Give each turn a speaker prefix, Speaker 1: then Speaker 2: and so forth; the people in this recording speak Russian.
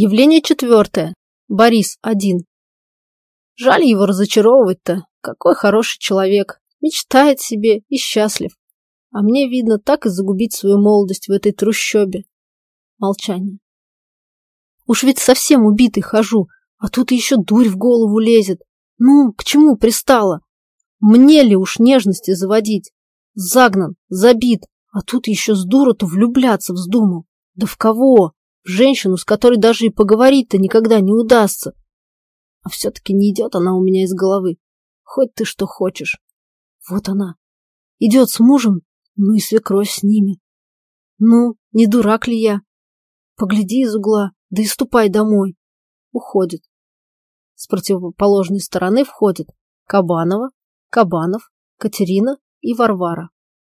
Speaker 1: Явление четвертое. Борис один. Жаль его разочаровывать-то. Какой хороший человек. Мечтает себе и счастлив. А мне, видно, так и загубить свою молодость в этой трущобе. Молчание. Уж ведь совсем убитый хожу, а тут еще дурь в голову лезет. Ну, к чему пристала? Мне ли уж нежности заводить? Загнан, забит, а тут еще с дуру-то влюбляться вздумал. Да в кого? Женщину, с которой даже и поговорить-то никогда не удастся. А все-таки не идет она у меня из головы. Хоть ты что хочешь. Вот она. Идет с мужем, ну и свекровь с ними. Ну, не дурак ли я? Погляди из угла, да и ступай домой. Уходит. С противоположной стороны входят Кабанова, Кабанов, Катерина и Варвара.